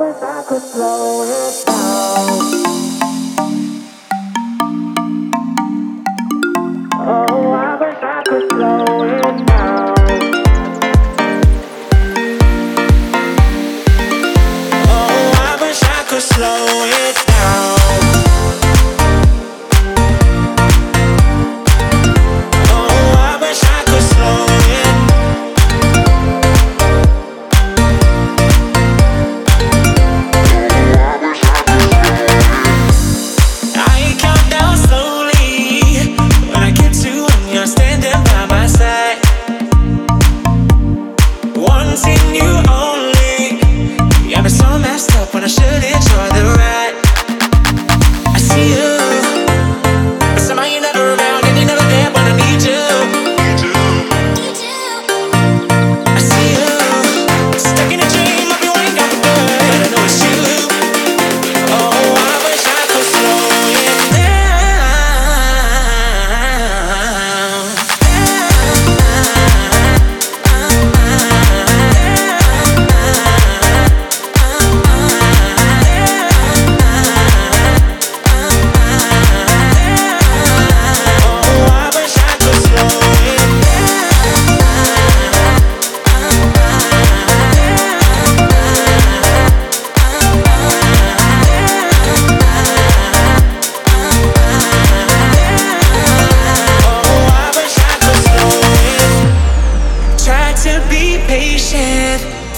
I wish I could slow it down.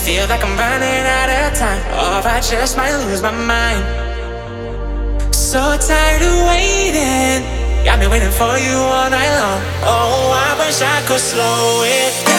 Feel like I'm running out of time, or I just might lose my mind. So tired of waiting, got me waiting for you all night long. Oh, I wish I could slow it down.